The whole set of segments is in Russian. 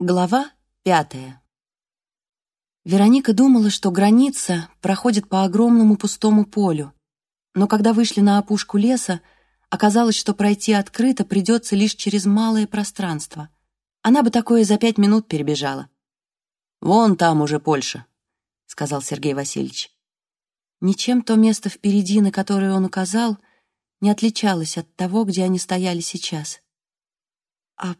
Глава пятая. Вероника думала, что граница проходит по огромному пустому полю, но когда вышли на опушку леса, оказалось, что пройти открыто придется лишь через малое пространство. Она бы такое за пять минут перебежала. «Вон там уже Польша», — сказал Сергей Васильевич. Ничем то место впереди, на которое он указал, не отличалось от того, где они стояли сейчас. «А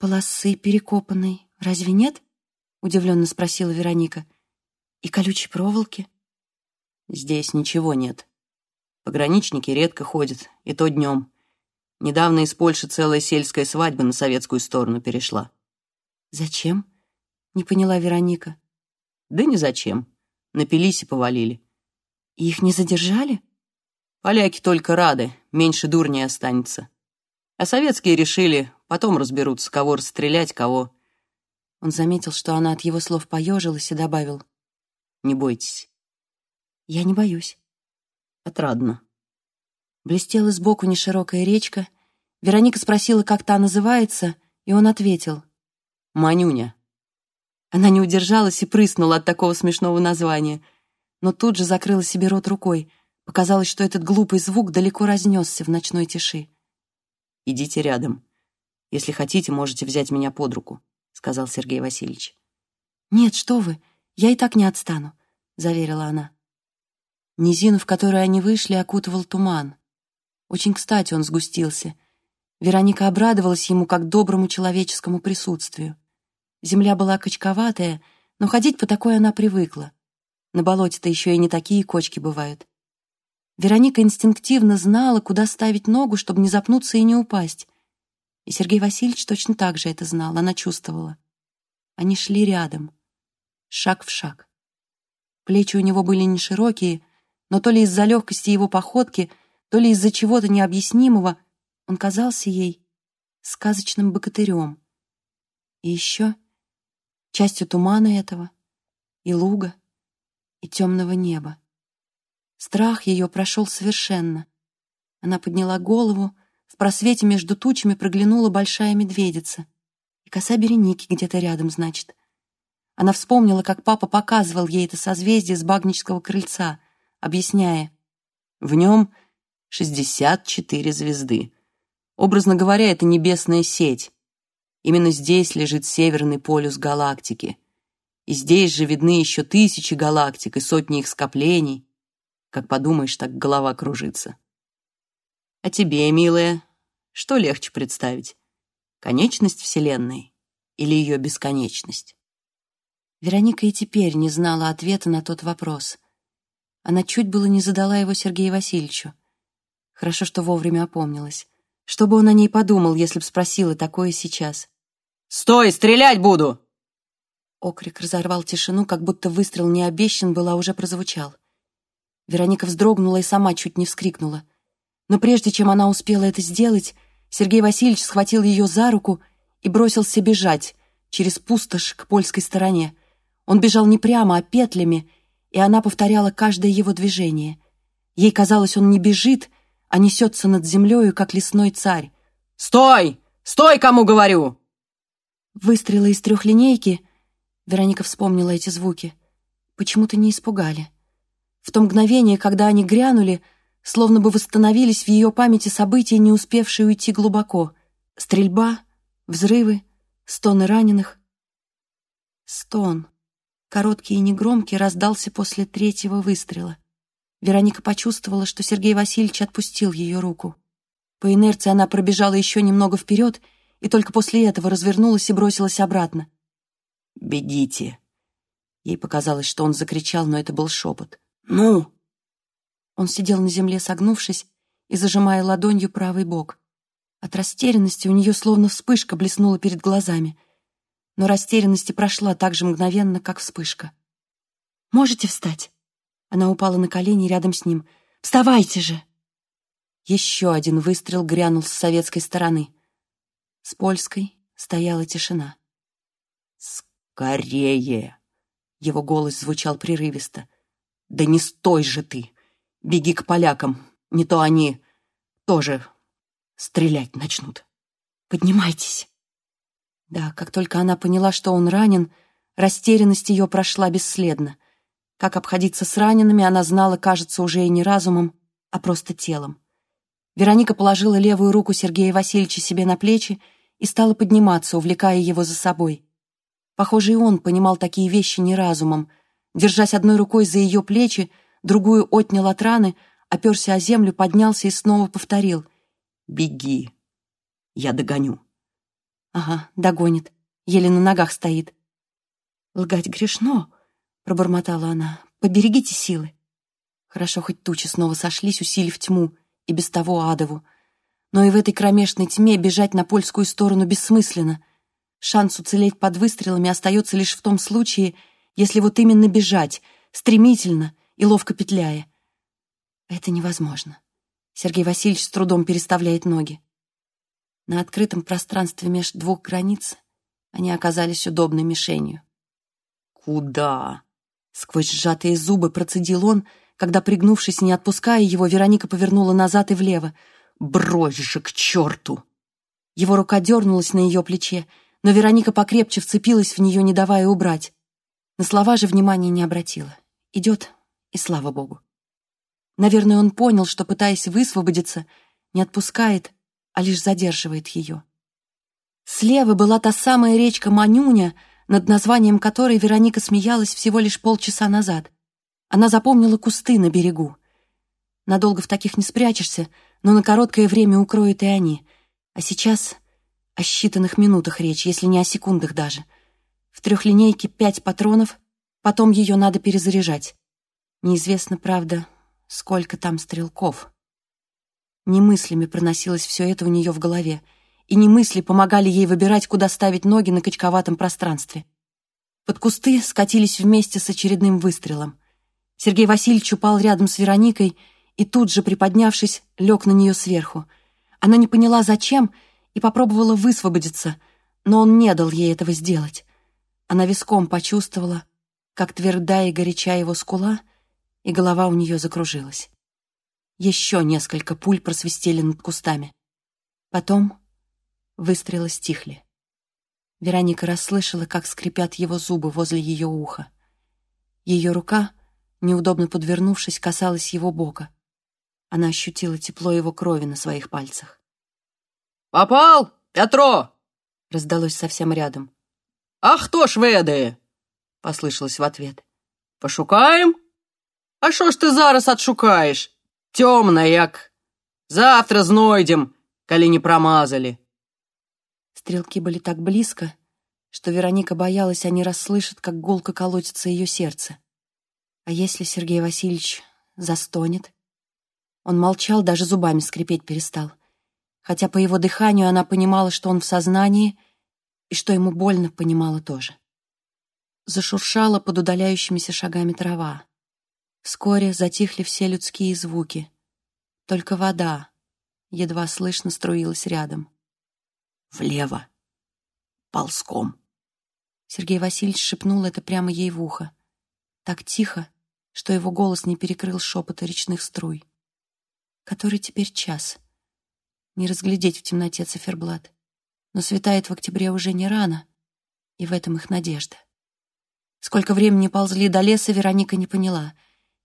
«Полосы перекопанной разве нет?» — удивленно спросила Вероника. «И колючей проволоки?» «Здесь ничего нет. Пограничники редко ходят, и то днем. Недавно из Польши целая сельская свадьба на советскую сторону перешла». «Зачем?» — не поняла Вероника. «Да не зачем. Напились и повалили». И «Их не задержали?» «Поляки только рады, меньше дурней останется. А советские решили, Потом разберутся, кого расстрелять, кого...» Он заметил, что она от его слов поежилась и добавил. «Не бойтесь». «Я не боюсь». «Отрадно». Блестела сбоку неширокая речка. Вероника спросила, как та называется, и он ответил. «Манюня». Она не удержалась и прыснула от такого смешного названия, но тут же закрыла себе рот рукой. Показалось, что этот глупый звук далеко разнесся в ночной тиши. «Идите рядом», если хотите, можете взять меня под руку», — сказал Сергей Васильевич. «Нет, что вы, я и так не отстану», — заверила она. Низину, в которой они вышли, окутывал туман. Очень кстати он сгустился. Вероника обрадовалась ему как доброму человеческому присутствию. Земля была качковатая, но ходить по такой она привыкла. На болоте-то еще и не такие кочки бывают. Вероника инстинктивно знала, куда ставить ногу, чтобы не запнуться и не упасть. И Сергей Васильевич точно так же это знал, она чувствовала. Они шли рядом, шаг в шаг. Плечи у него были не широкие, но то ли из-за легкости его походки, то ли из-за чего-то необъяснимого он казался ей сказочным богатырем. И еще частью тумана этого, и луга, и темного неба. Страх ее прошел совершенно. Она подняла голову, в просвете между тучами проглянула большая медведица. И коса Береники где-то рядом, значит. Она вспомнила, как папа показывал ей это созвездие с багнического крыльца, объясняя. В нем 64 звезды. Образно говоря, это небесная сеть. Именно здесь лежит северный полюс галактики. И здесь же видны еще тысячи галактик и сотни их скоплений. Как подумаешь, так голова кружится. А тебе, милая, что легче представить? Конечность Вселенной или ее бесконечность? Вероника и теперь не знала ответа на тот вопрос. Она чуть было не задала его Сергею Васильевичу. Хорошо, что вовремя опомнилась. Что бы он о ней подумал, если б спросила такое сейчас? «Стой, стрелять буду!» Окрик разорвал тишину, как будто выстрел не обещан был, а уже прозвучал. Вероника вздрогнула и сама чуть не вскрикнула. Но прежде чем она успела это сделать, Сергей Васильевич схватил ее за руку и бросился бежать через пустошь к польской стороне. Он бежал не прямо, а петлями, и она повторяла каждое его движение. Ей казалось, он не бежит, а несется над землею, как лесной царь. «Стой! Стой, кому говорю!» Выстрелы из трехлинейки, Вероника вспомнила эти звуки, почему-то не испугали. В то мгновение, когда они грянули, словно бы восстановились в ее памяти события, не успевшие уйти глубоко. Стрельба, взрывы, стоны раненых. Стон, короткий и негромкий, раздался после третьего выстрела. Вероника почувствовала, что Сергей Васильевич отпустил ее руку. По инерции она пробежала еще немного вперед и только после этого развернулась и бросилась обратно. «Бегите!» Ей показалось, что он закричал, но это был шепот. «Ну!» Он сидел на земле, согнувшись и зажимая ладонью правый бок. От растерянности у нее словно вспышка блеснула перед глазами. Но растерянность прошла так же мгновенно, как вспышка. «Можете встать?» Она упала на колени рядом с ним. «Вставайте же!» Еще один выстрел грянул с советской стороны. С польской стояла тишина. «Скорее!» Его голос звучал прерывисто. «Да не стой же ты! Беги к полякам, не то они тоже стрелять начнут. Поднимайтесь. Да, как только она поняла, что он ранен, растерянность ее прошла бесследно. Как обходиться с ранеными, она знала, кажется, уже и не разумом, а просто телом. Вероника положила левую руку Сергея Васильевича себе на плечи и стала подниматься, увлекая его за собой. Похоже, и он понимал такие вещи не разумом. Держась одной рукой за ее плечи, другую отнял от раны, оперся о землю, поднялся и снова повторил. «Беги, я догоню». «Ага, догонит, еле на ногах стоит». «Лгать грешно», — пробормотала она. «Поберегите силы». Хорошо, хоть тучи снова сошлись, усилив тьму, и без того адову. Но и в этой кромешной тьме бежать на польскую сторону бессмысленно. Шанс уцелеть под выстрелами остается лишь в том случае, если вот именно бежать, стремительно и ловко петляя. Это невозможно. Сергей Васильевич с трудом переставляет ноги. На открытом пространстве меж двух границ они оказались удобной мишенью. «Куда?» Сквозь сжатые зубы процедил он, когда, пригнувшись, не отпуская его, Вероника повернула назад и влево. «Брось же к черту!» Его рука дернулась на ее плече, но Вероника покрепче вцепилась в нее, не давая убрать. На слова же внимания не обратила. Идет, и слава богу. Наверное, он понял, что, пытаясь высвободиться, не отпускает, а лишь задерживает ее. Слева была та самая речка Манюня, над названием которой Вероника смеялась всего лишь полчаса назад. Она запомнила кусты на берегу. Надолго в таких не спрячешься, но на короткое время укроют и они. А сейчас о считанных минутах речь, если не о секундах даже. В трехлинейке пять патронов, потом ее надо перезаряжать. Неизвестно, правда, сколько там стрелков. Немыслими проносилось все это у нее в голове, и немысли помогали ей выбирать, куда ставить ноги на качковатом пространстве. Под кусты скатились вместе с очередным выстрелом. Сергей Васильевич упал рядом с Вероникой и тут же, приподнявшись, лег на нее сверху. Она не поняла, зачем, и попробовала высвободиться, но он не дал ей этого сделать. Она виском почувствовала, как твердая и горяча его скула, и голова у нее закружилась. Еще несколько пуль просвистели над кустами. Потом выстрелы стихли. Вероника расслышала, как скрипят его зубы возле ее уха. Ее рука — неудобно подвернувшись, касалась его бока. Она ощутила тепло его крови на своих пальцах. «Попал, Петро!» — раздалось совсем рядом. «А хто ж ведає?» — послышалось в ответ. «Пошукаем? А що ж ти зараз отшукаєш? Темно як. Завтра знойдем, коли не промазали». Стрелки были так близко, что Вероника боялась, они расслышат, как гулко колотится ее сердце. А если Сергей Васильевич застонет? Он молчал, даже зубами скрипеть перестал. Хотя по его дыханию она понимала, что он в сознании, и что ему больно, понимала тоже. Зашуршала под удаляющимися шагами трава. Вскоре затихли все людские звуки. Только вода едва слышно струилась рядом. «Влево! Ползком!» Сергей Васильевич шепнул это прямо ей в ухо. Так тихо, что его голос не перекрыл шепота речных струй. Который теперь час. Не разглядеть в темноте циферблат. Но светает в октябре уже не рано, и в этом их надежда. Сколько времени ползли до леса, Вероника не поняла.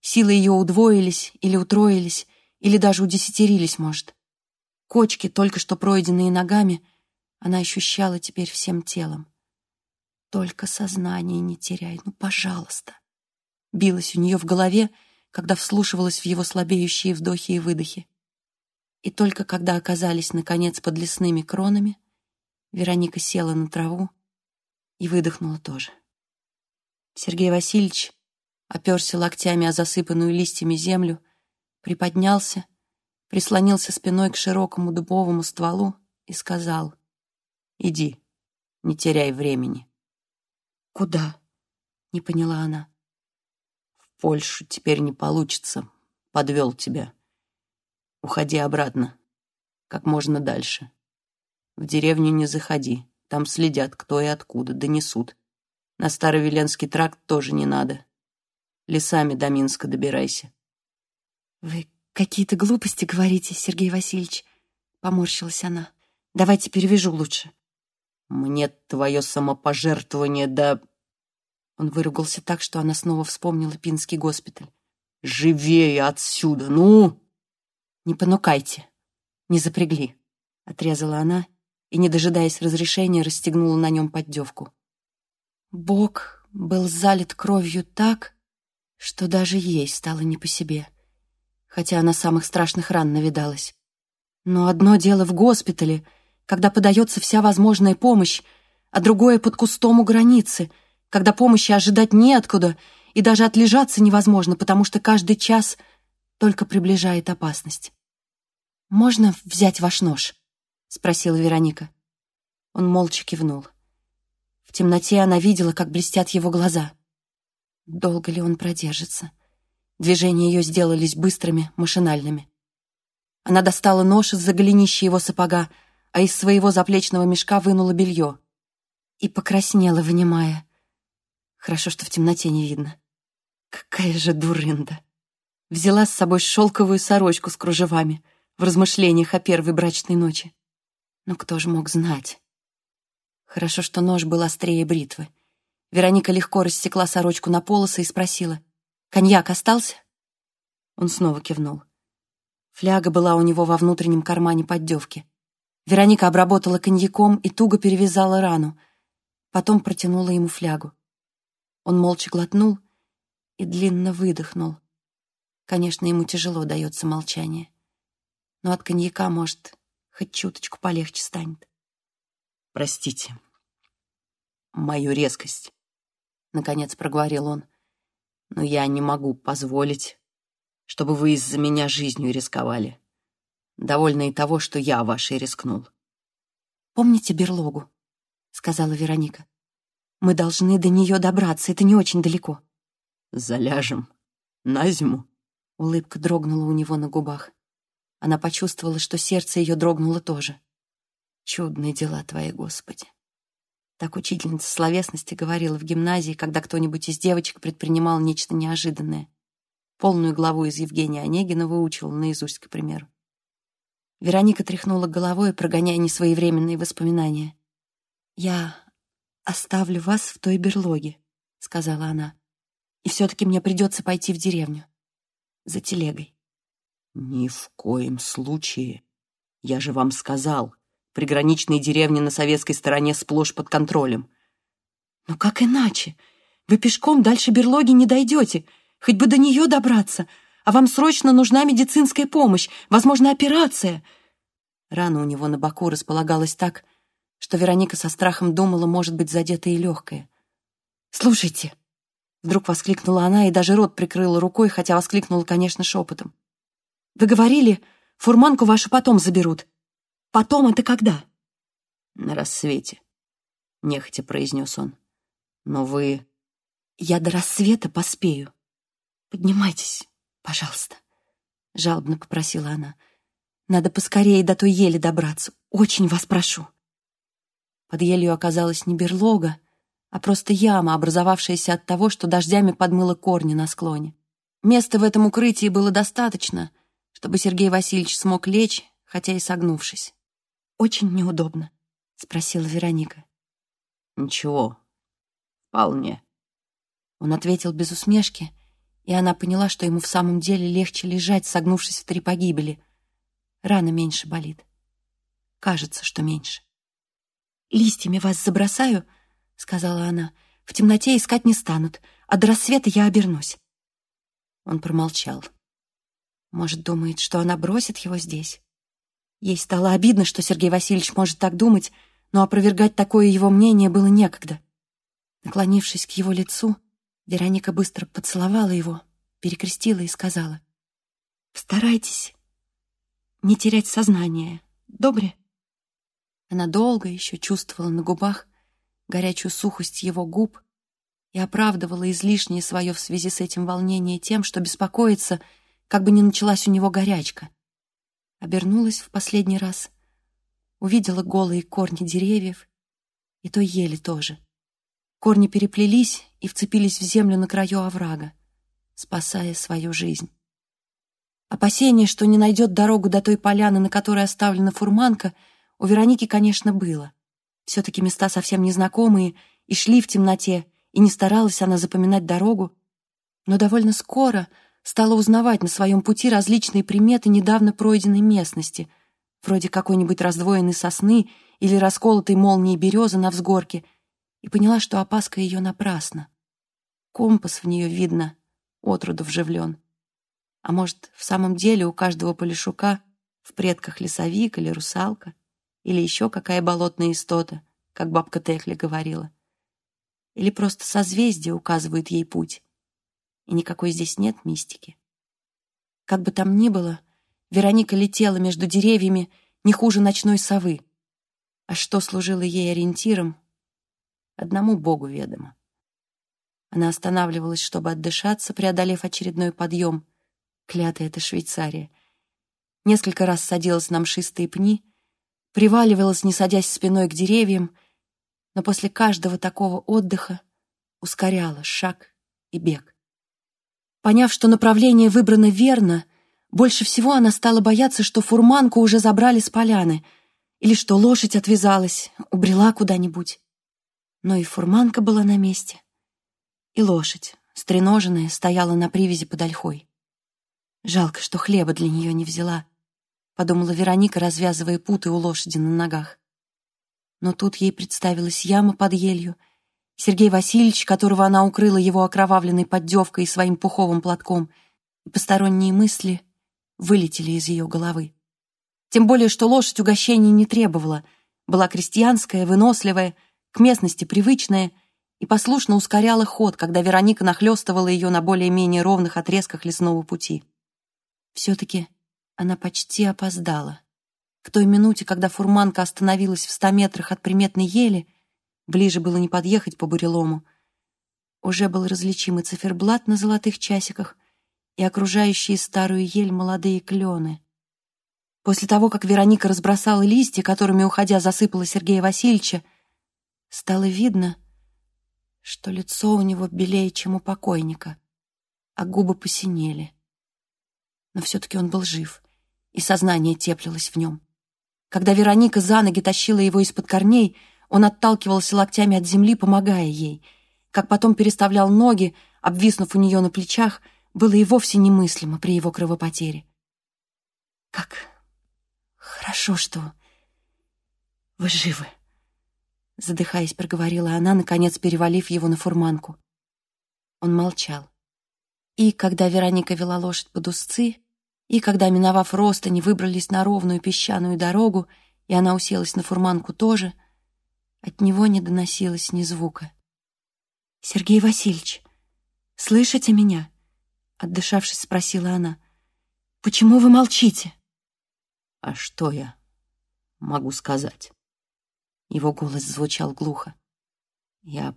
Силы ее удвоились или утроились, или даже удесятерились, может. Кочки, только что пройденные ногами, она ощущала теперь всем телом. Только сознание не теряй, ну, пожалуйста билось у нее в голове, когда вслушивалась в его слабеющие вдохи и выдохи. И только когда оказались, наконец, под лесными кронами, Вероника села на траву и выдохнула тоже. Сергей Васильевич оперся локтями о засыпанную листьями землю, приподнялся, прислонился спиной к широкому дубовому стволу и сказал «Иди, не теряй времени». «Куда?» — не поняла она. Польшу теперь не получится. Подвел тебя. Уходи обратно. Как можно дальше. В деревню не заходи. Там следят, кто и откуда, донесут. На Старовеленский тракт тоже не надо. Лесами до Минска добирайся. Вы какие-то глупости говорите, Сергей Васильевич. Поморщилась она. Давайте перевяжу лучше. Мне твое самопожертвование да...» Он выругался так, что она снова вспомнила Пинский госпиталь. «Живее отсюда, ну!» «Не понукайте, не запрягли», — отрезала она и, не дожидаясь разрешения, расстегнула на нем поддевку. Бог был залит кровью так, что даже ей стало не по себе, хотя она самых страшных ран навидалась. Но одно дело в госпитале, когда подается вся возможная помощь, а другое под кустом у границы, когда помощи ожидать неоткуда и даже отлежаться невозможно, потому что каждый час только приближает опасность. «Можно взять ваш нож?» — спросила Вероника. Он молча кивнул. В темноте она видела, как блестят его глаза. Долго ли он продержится? Движения ее сделались быстрыми, машинальными. Она достала нож из-за голенища его сапога, а из своего заплечного мешка вынула белье. И покраснела, вынимая. Хорошо, что в темноте не видно. Какая же дурында! Взяла с собой шелковую сорочку с кружевами в размышлениях о первой брачной ночи. Но кто же мог знать? Хорошо, что нож был острее бритвы. Вероника легко рассекла сорочку на полосы и спросила, «Коньяк остался?» Он снова кивнул. Фляга была у него во внутреннем кармане поддевки. Вероника обработала коньяком и туго перевязала рану. Потом протянула ему флягу. Он молча глотнул и длинно выдохнул. Конечно, ему тяжело дается молчание. Но от коньяка, может, хоть чуточку полегче станет. «Простите, мою резкость», — наконец проговорил он. «Но я не могу позволить, чтобы вы из-за меня жизнью рисковали. Довольно и того, что я вашей рискнул». «Помните берлогу?» — сказала Вероника. «Мы должны до нее добраться, это не очень далеко». «Заляжем на зиму?» Улыбка дрогнула у него на губах. Она почувствовала, что сердце ее дрогнуло тоже. «Чудные дела твои, Господи!» Так учительница словесности говорила в гимназии, когда кто-нибудь из девочек предпринимал нечто неожиданное. Полную главу из Евгения Онегина выучила наизусть, к примеру. Вероника тряхнула головой, прогоняя несвоевременные воспоминания. «Я оставлю вас в той берлоге», — сказала она. «И все-таки мне придется пойти в деревню. За телегой». «Ни в коем случае. Я же вам сказал, Приграничные деревни на советской стороне сплошь под контролем. Но как иначе? Вы пешком дальше берлоги не дойдете, хоть бы до нее добраться, а вам срочно нужна медицинская помощь, возможно, операция. Рана у него на боку располагалась так, что Вероника со страхом думала, может быть, задета и легкая. «Слушайте!» Вдруг воскликнула она и даже рот прикрыла рукой, хотя воскликнула, конечно, шепотом. «Вы говорили, фурманку вашу потом заберут. Потом это когда?» «На рассвете», — нехотя произнес он. «Но вы...» «Я до рассвета поспею. Поднимайтесь, пожалуйста», — жалобно попросила она. «Надо поскорее до той ели добраться. Очень вас прошу». Под елью оказалась не берлога, а просто яма, образовавшаяся от того, что дождями подмыло корни на склоне. Места в этом укрытии было достаточно, чтобы Сергей Васильевич смог лечь, хотя и согнувшись очень неудобно?» — спросила Вероника. «Ничего, вполне». Он ответил без усмешки, и она поняла, что ему в самом деле легче лежать, согнувшись в три погибели. Рана меньше болит. Кажется, что меньше. «Листьями вас забросаю», — сказала она. «В темноте искать не станут, а до рассвета я обернусь». Он промолчал. Может, думает, что она бросит его здесь? Ей стало обидно, что Сергей Васильевич может так думать, но опровергать такое его мнение было некогда. Наклонившись к его лицу, Вероника быстро поцеловала его, перекрестила и сказала, «Постарайтесь не терять сознание, добре?» Она долго еще чувствовала на губах горячую сухость его губ и оправдывала излишнее свое в связи с этим волнение тем, что беспокоится, как бы не началась у него горячка обернулась в последний раз, увидела голые корни деревьев и то ели тоже. Корни переплелись и вцепились в землю на краю оврага, спасая свою жизнь. Опасение, что не найдет дорогу до той поляны, на которой оставлена фурманка, у Вероники, конечно, было. Все-таки места совсем незнакомые, и шли в темноте, и не старалась она запоминать дорогу. Но довольно скоро стала узнавать на своем пути различные приметы недавно пройденной местности, вроде какой-нибудь раздвоенной сосны или расколотой молнии березы на взгорке, и поняла, что опаска ее напрасна. Компас в нее, видно, отроду вживлен. А может, в самом деле у каждого полишука в предках лесовик или русалка, или еще какая болотная истота, как бабка Техли говорила. Или просто созвездие указывает ей путь, и никакой здесь нет мистики. Как бы там ни было, Вероника летела между деревьями не хуже ночной совы. А что служило ей ориентиром, одному Богу ведомо. Она останавливалась, чтобы отдышаться, преодолев очередной подъем. Клятая это Швейцария. Несколько раз садилась на мшистые пни, приваливалась, не садясь спиной к деревьям, но после каждого такого отдыха ускоряла шаг и бег. Поняв, что направление выбрано верно, больше всего она стала бояться, что фурманку уже забрали с поляны, или что лошадь отвязалась, убрела куда-нибудь. Но и фурманка была на месте, и лошадь, стреноженная, стояла на привязи под ольхой. Жалко, что хлеба для нее не взяла, подумала Вероника, развязывая путы у лошади на ногах. Но тут ей представилась яма под елью — Сергей Васильевич, которого она укрыла его окровавленной поддевкой и своим пуховым платком, и посторонние мысли вылетели из ее головы. Тем более, что лошадь угощения не требовала, была крестьянская, выносливая, к местности привычная и послушно ускоряла ход, когда Вероника нахлестывала ее на более-менее ровных отрезках лесного пути. Все-таки она почти опоздала. К той минуте, когда фурманка остановилась в ста метрах от приметной ели, Ближе было не подъехать по бурелому. Уже был различимый циферблат на золотых часиках и окружающие старую ель молодые клены. После того, как Вероника разбросала листья, которыми, уходя, засыпала Сергея Васильевича, стало видно, что лицо у него белее, чем у покойника, а губы посинели. Но все-таки он был жив, и сознание теплилось в нем. Когда Вероника за ноги тащила его из-под корней, он отталкивался локтями от земли, помогая ей. Как потом переставлял ноги, обвиснув у нее на плечах, было и вовсе немыслимо при его кровопотере. «Как хорошо, что вы живы!» Задыхаясь, проговорила она, наконец перевалив его на фурманку. Он молчал. И когда Вероника вела лошадь под узцы, и когда, миновав рост, они выбрались на ровную песчаную дорогу, и она уселась на фурманку тоже — от него не доносилось ни звука. «Сергей Васильевич, слышите меня?» Отдышавшись, спросила она. «Почему вы молчите?» «А что я могу сказать?» Его голос звучал глухо. «Я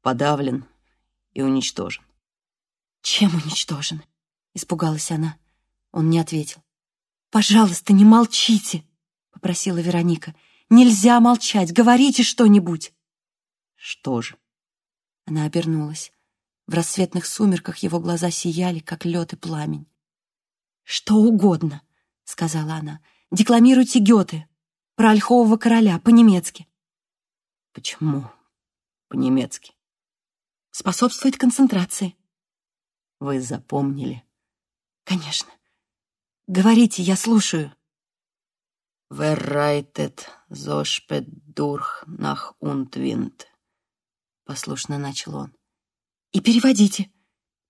подавлен и уничтожен». «Чем уничтожен?» — испугалась она. Он не ответил. «Пожалуйста, не молчите!» — попросила Вероника. Нельзя молчать, говорите что-нибудь. Что же? Она обернулась. В рассветных сумерках его глаза сияли, как лед и пламень. «Что угодно», — сказала она. «Декламируйте Гёте про ольхового короля по-немецки». «Почему по-немецки?» «Способствует концентрации». «Вы запомнили?» «Конечно. Говорите, я слушаю». Spät durch nach und Wind? Послушно начал он. И переводите,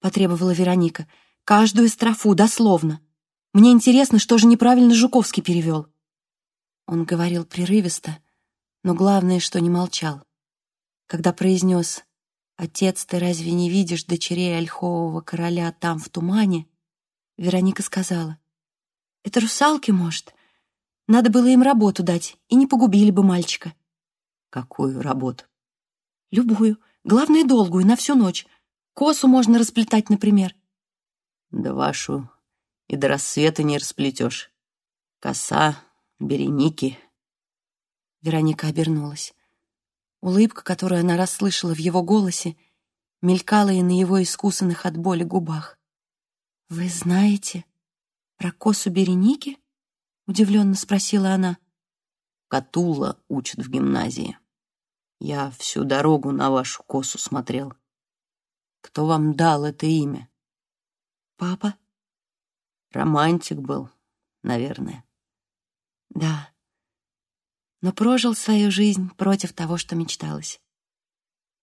потребовала Вероника. Каждую строфу, дословно. Мне интересно, что же неправильно Жуковский перевел. Он говорил прерывисто, но главное, что не молчал. Когда произнес «Отец, ты разве не видишь дочерей ольхового короля там, в тумане?» Вероника сказала «Это русалки, может? Надо было им работу дать, и не погубили бы мальчика. Какую работу? Любую. Главное, долгую, на всю ночь. Косу можно расплетать, например. Да вашу и до рассвета не расплетешь. Коса, береники. Вероника обернулась. Улыбка, которую она расслышала в его голосе, мелькала и на его искусанных от боли губах. «Вы знаете про косу Береники?» Удивленно спросила она. Катула учат в гимназии. Я всю дорогу на вашу косу смотрел. Кто вам дал это имя? Папа? Романтик был, наверное. Да. Но прожил свою жизнь против того, что мечталось.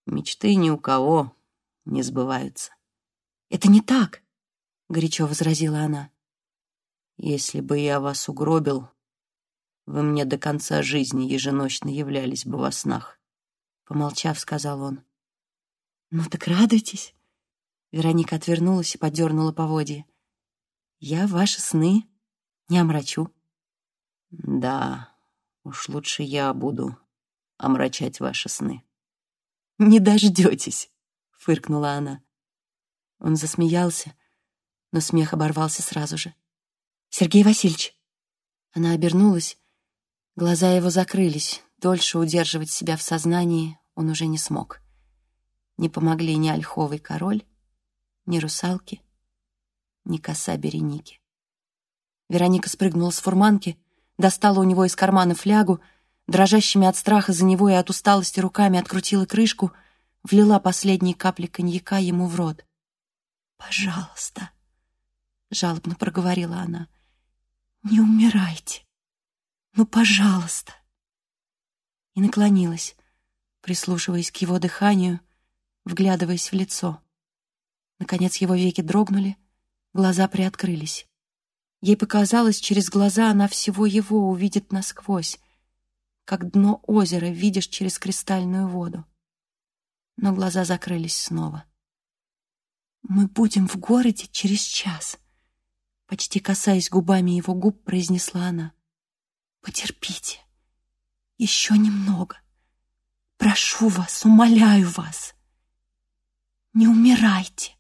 Мечты ни у кого не сбываются. Это не так, горячо возразила она. Если бы я вас угробил, вы мне до конца жизни еженочно являлись бы во снах. Помолчав, сказал он. «Ну так радуйтесь!» Вероника отвернулась и подернула поводья. «Я ваши сны не омрачу». «Да, уж лучше я буду омрачать ваши сны». «Не дождетесь!» — фыркнула она. Он засмеялся, но смех оборвался сразу же. «Сергей Васильевич!» Она обернулась, глаза его закрылись, дольше удерживать себя в сознании он уже не смог. Не помогли ни ольховый король, ни русалки, ни коса Береники. Вероника спрыгнула с фурманки, достала у него из кармана флягу, дрожащими от страха за него и от усталости руками открутила крышку, влила последние капли коньяка ему в рот. «Пожалуйста», — жалобно проговорила она, — «не умирайте. Ну, пожалуйста» и наклонилась, прислушиваясь к его дыханию, вглядываясь в лицо. Наконец его веки дрогнули, глаза приоткрылись. Ей показалось, через глаза она всего его увидит насквозь, как дно озера видишь через кристальную воду. Но глаза закрылись снова. «Мы будем в городе через час», — почти касаясь губами его губ, произнесла она. «Потерпите». Еще немного. Прошу вас, умоляю вас. Не умирайте.